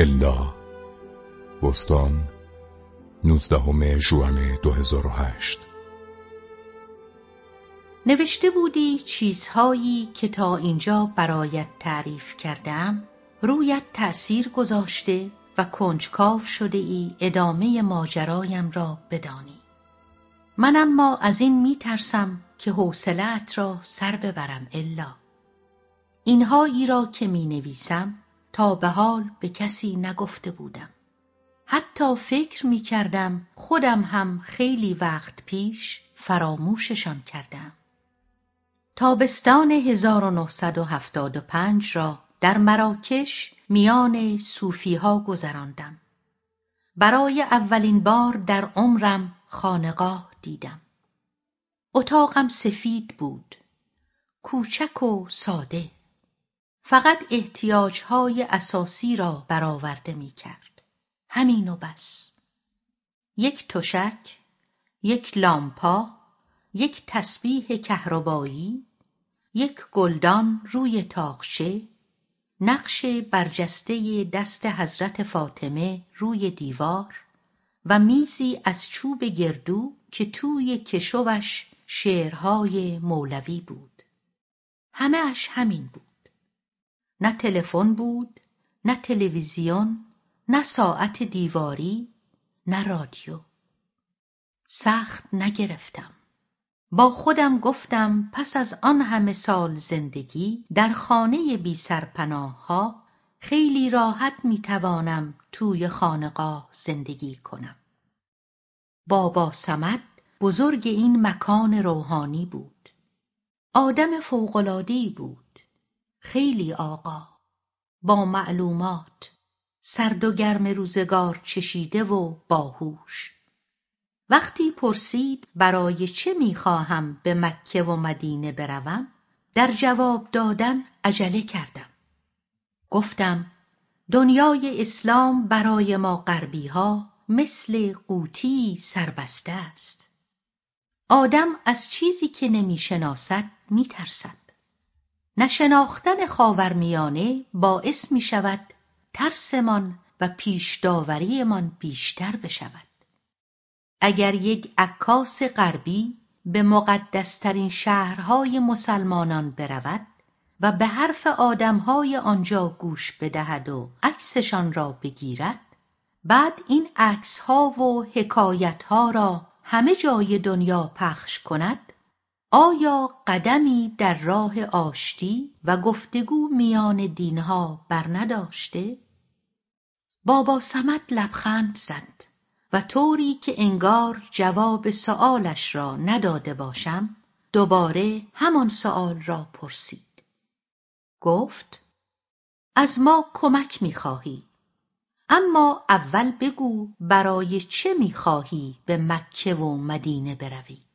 الا. بستان 19 ژوئن 2008 نوشته بودی چیزهایی که تا اینجا برایت تعریف کردم رویت تأثیر گذاشته و کنجکاو شده ای ادامه ماجرایم را بدانی. من اما از این می ترسم که حوصلت را سر ببرم الا. اینهایی را که می نویسم تا به حال به کسی نگفته بودم. حتی فکر می کردم خودم هم خیلی وقت پیش فراموششان کردم. تابستان 1975 را در مراکش میان صوفیها گذراندم. برای اولین بار در عمرم خانقاه دیدم. اتاقم سفید بود. کوچک و ساده. فقط احتیاجهای اساسی را برآورده می کرد همین و بس. یک تشک یک لامپا یک تسبیح کهربایی یک گلدان روی تاقچه نقش برجسته دست حضرت فاطمه روی دیوار و میزی از چوب گردو که توی کشوش شعرهای مولوی بود. همه اش همین بود. نه تلفن بود نه تلویزیون نه ساعت دیواری نه رادیو سخت نگرفتم با خودم گفتم پس از آن همه سال زندگی در خانه بی سرپناه ها خیلی راحت می‌توانم توی خانقاه زندگی کنم. بابا سمد بزرگ این مکان روحانی بود. آدم فوقلادی بود. خیلی آقا. با معلومات. سرد و گرم روزگار چشیده و باهوش. وقتی پرسید برای چه می‌خواهم به مکه و مدینه بروم در جواب دادن عجله کردم گفتم دنیای اسلام برای ما غربی ها مثل قوطی سربسته است آدم از چیزی که نمی‌شناسد میترسد نشناختن خاورمیانه باعث می شود ترسمان و پیش داوریمان بیشتر بشود. اگر یک عکاس غربی به مقدسترین شهرهای مسلمانان برود و به حرف آدمهای آنجا گوش بدهد و عکسشان را بگیرد بعد این عکسها و حکایتها را همه جای دنیا پخش کند آیا قدمی در راه آشتی و گفتگو میان دینها برنداشته؟ بابا سمت لبخند زد و طوری که انگار جواب سؤالش را نداده باشم دوباره همان سؤال را پرسید. گفت از ما کمک می‌خواهی. اما اول بگو برای چه می‌خواهی به مکه و مدینه بروی؟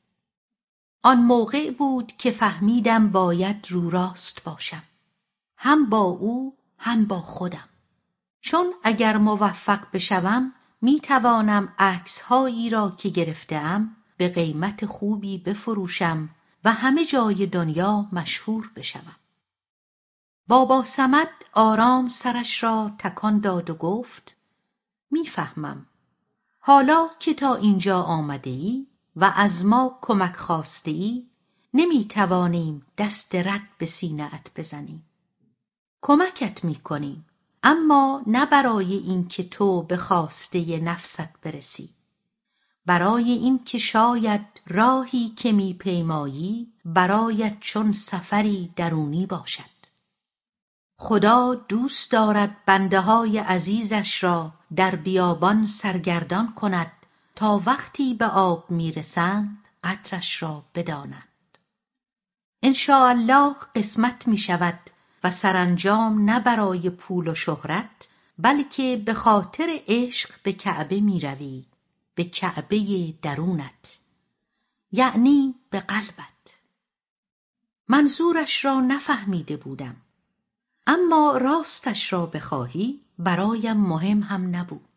آن موقع بود که فهمیدم باید رو راست باشم. هم با او هم با خودم. چون اگر موفق بشوم می توانم عکس هایی را که گرفتم به قیمت خوبی بفروشم و همه جای دنیا مشهور بشوم. بابا سمد آرام سرش را تکان داد و گفت می‌فهمم. حالا که تا اینجا آمده ای و از ما کمک خواسته ای؟ نمی توانیم دست رد به سینهات بزنیم. کمکت می کنیم اما نه برای اینکه تو به خواسته نفست برسی. برای اینکه شاید راهی که میپیمایی برایت چون سفری درونی باشد. خدا دوست دارد بنده های عزیزش را در بیابان سرگردان کند تا وقتی به آب می‌رسند قدرش را بدانند. الله قسمت می شود و سرانجام نه برای پول و شهرت بلکه به خاطر عشق به کعبه می روی به کعبه درونت یعنی به قلبت. منظورش را نفهمیده بودم. اما راستش را بخواهی برایم مهم هم نبود.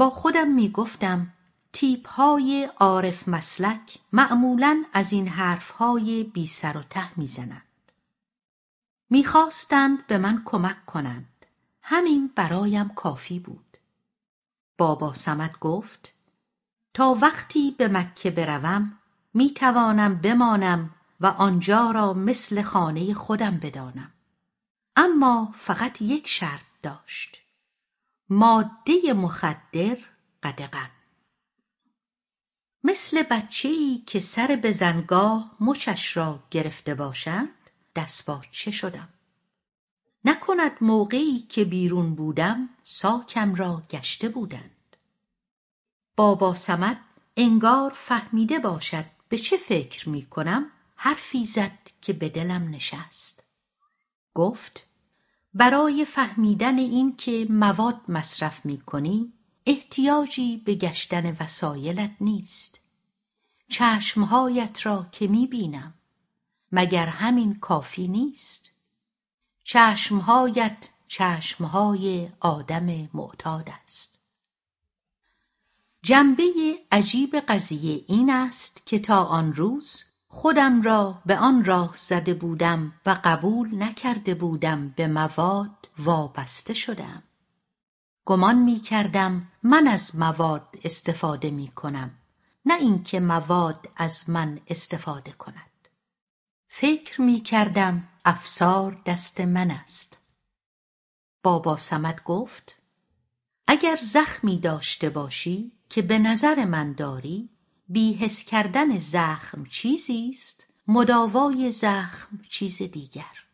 با خودم می گفتم تیپ های عارف مسلک معمولا از این حرف های بی سر و ته می‌زنند. می‌خواستند به من کمک کنند. همین برایم کافی بود. بابا سمت گفت تا وقتی به مکه بروم می توانم بمانم و آنجا را مثل خانه خودم بدانم. اما فقط یک شرط داشت. ماده مخدر قدغن. مثل بچهای که سر بزنگاه مچش را گرفته باشند دستپاچه شدم. نکند موقعی که بیرون بودم ساکم را گشته بودند. بابا سمد انگار فهمیده باشد به چه فکر می کنم حرفی زد که به دلم نشست. گفت برای فهمیدن این که مواد مصرف می کنی احتیاجی به گشتن وسایلت نیست. چشمهایت را که می بینم مگر همین کافی نیست؟ چشمهایت چشمهای آدم معتاد است. جنبه عجیب قضیه این است که تا آن روز خودم را به آن راه زده بودم و قبول نکرده بودم به مواد وابسته شدم. گمان می کردم من از مواد استفاده می کنم نه اینکه مواد از من استفاده کند. فکر می کردم افسار دست من است. بابا سمد گفت اگر زخمی داشته باشی که به نظر من داری بیحس کردن زخم چیزی است مداوای زخم چیز دیگر.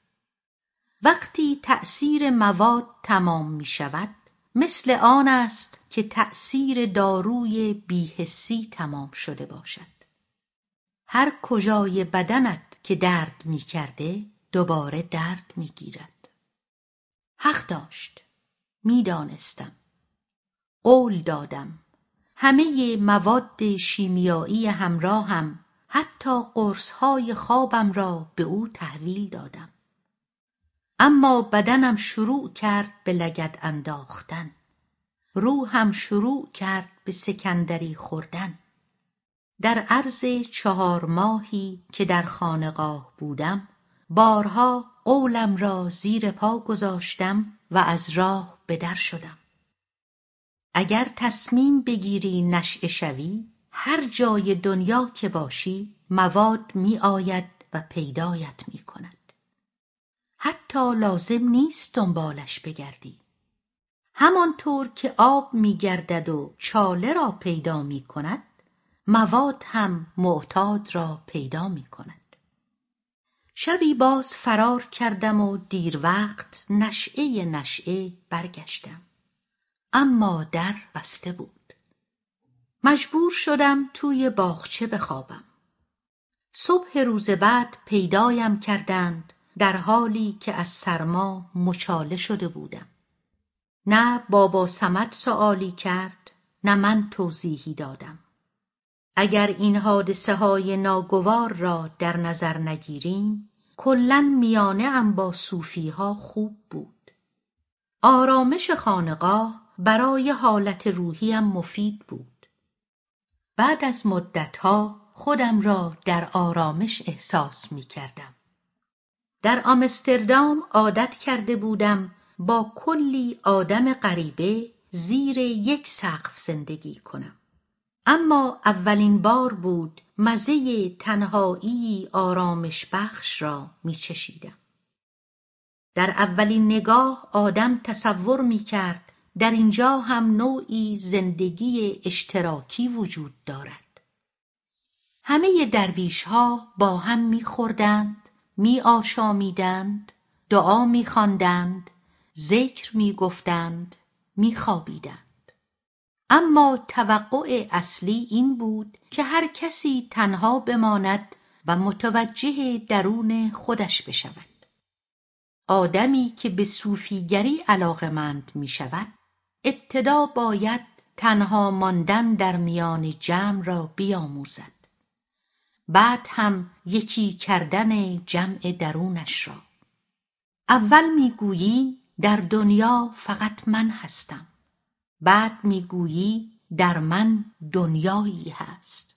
وقتی تأثیر مواد تمام می شود مثل آن است که تأثیر داروی بیحسی تمام شده باشد. هر کجای بدنت که درد می کرده دوباره درد می گیرد. حق داشت می‌دانستم قول دادم. همه مواد شیمیایی همراهم حتی قرصهای خوابم را به او تحویل دادم. اما بدنم شروع کرد به لگد انداختن. روحم شروع کرد به سکندری خوردن. در عرض چهار ماهی که در خانقاه بودم بارها قولم را زیر پا گذاشتم و از راه به در شدم. اگر تصمیم بگیری نشئه شوی هر جای دنیا که باشی مواد می آید و پیدایت می کند حتی لازم نیست دنبالش بگردی. همانطور که آب می گردد و چاله را پیدا می کند مواد هم معتاد را پیدا می کند شبی باز فرار کردم و دیر وقت نشعه نشعه برگشتم. اما در بسته بود. مجبور شدم توی باغچه بخوابم. صبح روز بعد پیدایم کردند در حالی که از سرما مچاله شده بودم. نه بابا سمت سؤالی کرد نه من توضیحی دادم. اگر این حادثه های ناگوار را در نظر نگیریم کلا میانه ام با صوفی ها خوب بود. آرامش خانقاه برای حالت روحیم مفید بود بعد از مدتها خودم را در آرامش احساس می کردم. در آمستردام عادت کرده بودم با کلی آدم غریبه زیر یک سقف زندگی کنم. اما اولین بار بود مزه تنهایی آرامش بخش را می چشیدم. در اولین نگاه آدم تصور می کرد در اینجا هم نوعی زندگی اشتراکی وجود دارد همه درویش ها با هم میخوردند می آشامیدند دعا می خواندند ذکر می گفتند می خوابیدند. اما توقع اصلی این بود که هر کسی تنها بماند و متوجه درون خودش بشود آدمی که به صوفیگری علاقمند می شود ابتدا باید تنها ماندن در میان جمع را بیاموزد. بعد هم یکی کردن جمع درونش را. اول می‌گویی در دنیا فقط من هستم. بعد می‌گویی در من دنیایی هست.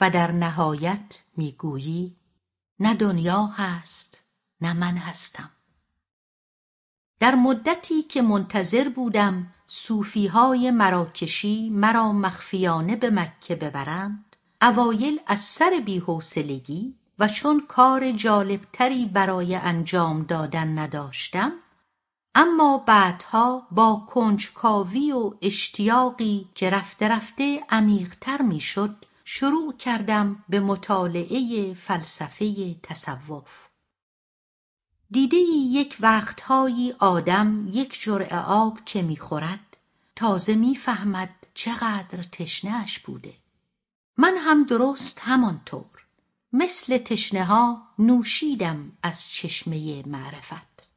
و در نهایت می‌گویی نه دنیا هست نه من هستم. در مدتی که منتظر بودم صوفیهای مراکشی مرا مخفیانه به مکه ببرند اوایل از سر بیحوصلگی و چون کار جالبتری برای انجام دادن نداشتم اما بعدها با کنجکاوی و اشتیاقی که رفته رفته عمیقتر می‌شد شروع کردم به مطالعه فلسفه تصوف. دیده یک وقتهایی آدم یک جرعه آب که می‌خورد؟ تازه می‌فهمد چقدر تشنهش بوده. من هم درست همانطور. مثل تشنه ها نوشیدم از چشمه معرفت.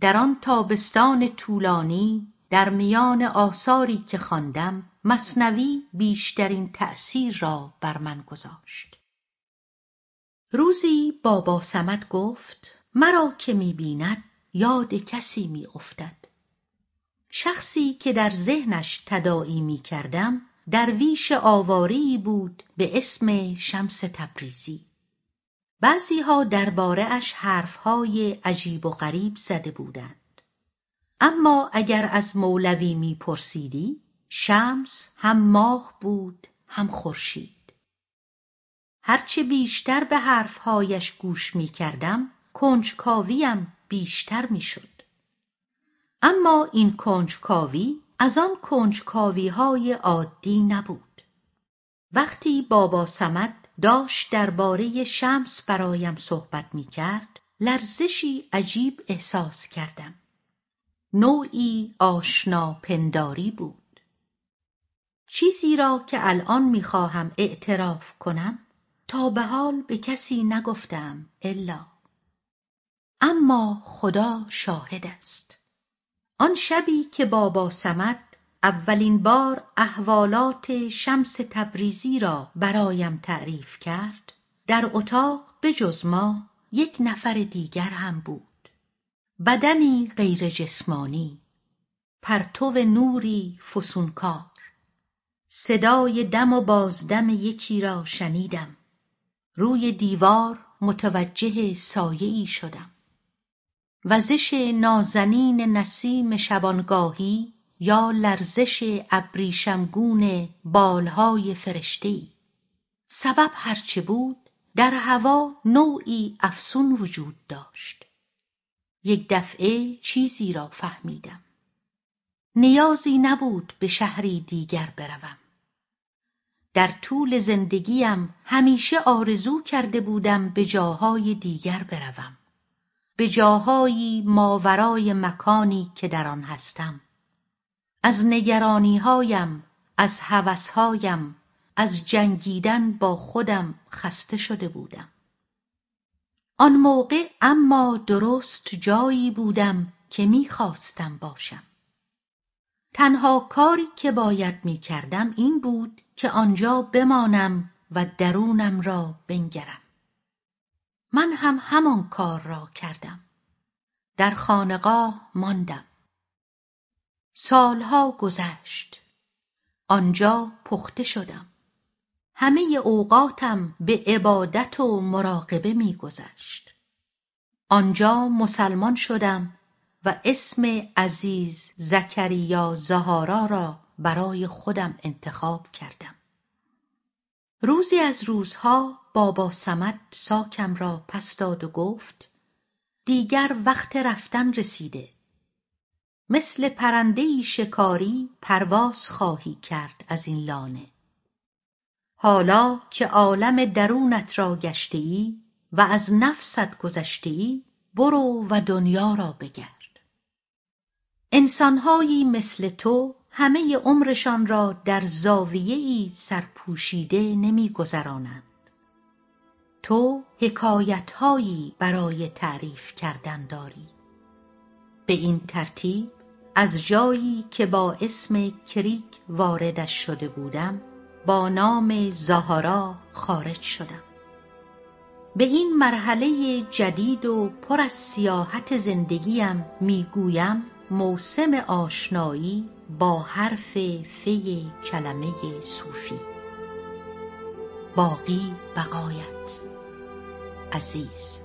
در آن تابستان طولانی در میان آثاری که خواندم مصنوی بیشترین تأثیر را بر من گذاشت. روزی بابا سمد گفت مرا که می‌بیند یاد کسی میافتد. شخصی که در ذهنش تداعی می‌کردم درویش آواری بود به اسم شمس تبریزی. بعضیها درباره اش حرفهای عجیب و غریب زده بودند. اما اگر از مولوی میپرسیدی شمس هم ماه بود هم خورشید. هرچه بیشتر به حرفهایش گوش می‌کردم کنجکاویم بیشتر می‌شد. اما این کنجکاوی از آن کنجکاوی های عادی نبود. وقتی بابا سمد داشت درباره شمس برایم صحبت می کرد لرزشی عجیب احساس کردم. نوعی آشنا پنداری بود. چیزی را که الان می‌خواهم اعتراف کنم تا به حال به کسی نگفتم الا. اما خدا شاهد است. آن شبی که بابا سمد اولین بار احوالات شمس تبریزی را برایم تعریف کرد در اتاق به جز ما یک نفر دیگر هم بود. بدنی غیر جسمانی پرتو نوری فسونکار. صدای دم و بازدم یکی را شنیدم. روی دیوار متوجه سایهای شدم. وزش نازنین نسیم شبانگاهی یا لرزش ابریشمگون بالهای فرشتهای. سبب هرچه بود در هوا نوعی افسون وجود داشت. یک دفعه چیزی را فهمیدم. نیازی نبود به شهری دیگر بروم. در طول زندگیم همیشه آرزو کرده بودم به جاهای دیگر بروم. به جاهایی ماورای مکانی که در آن هستم. از نگرانیهایم از هوسهایم از جنگیدن با خودم خسته شده بودم. آن موقع اما درست جایی بودم که می‌خواستم باشم. تنها کاری که باید می‌کردم این بود که آنجا بمانم و درونم را بنگرم. من هم همان کار را کردم. در خانقاه ماندم. سالها گذشت. آنجا پخته شدم. همه اوقاتم به عبادت و مراقبه میگذشت آنجا مسلمان شدم و اسم عزیز زکریا زهارا را برای خودم انتخاب کردم. روزی از روزها بابا سمد ساکم را پس داد و گفت دیگر وقت رفتن رسیده. مثل پرندهای شکاری پرواز خواهی کرد از این لانه. حالا که عالم درونت را گشته ای و از نفست گذشته ای برو و دنیا را بگرد. انسانهایی مثل تو همه عمرشان را در زاویه ای سرپوشیده نمیگذرانند. تو حکایتهایی برای تعریف کردن داری. به این ترتیب از جایی که با اسم کریک واردش شده بودم با نام زهارا خارج شدم. به این مرحله جدید و پر از سیاحت زندگیم می‌گویم موسم آشنایی با حرف فی کلمه صوفی. باقی بقایت. عزیز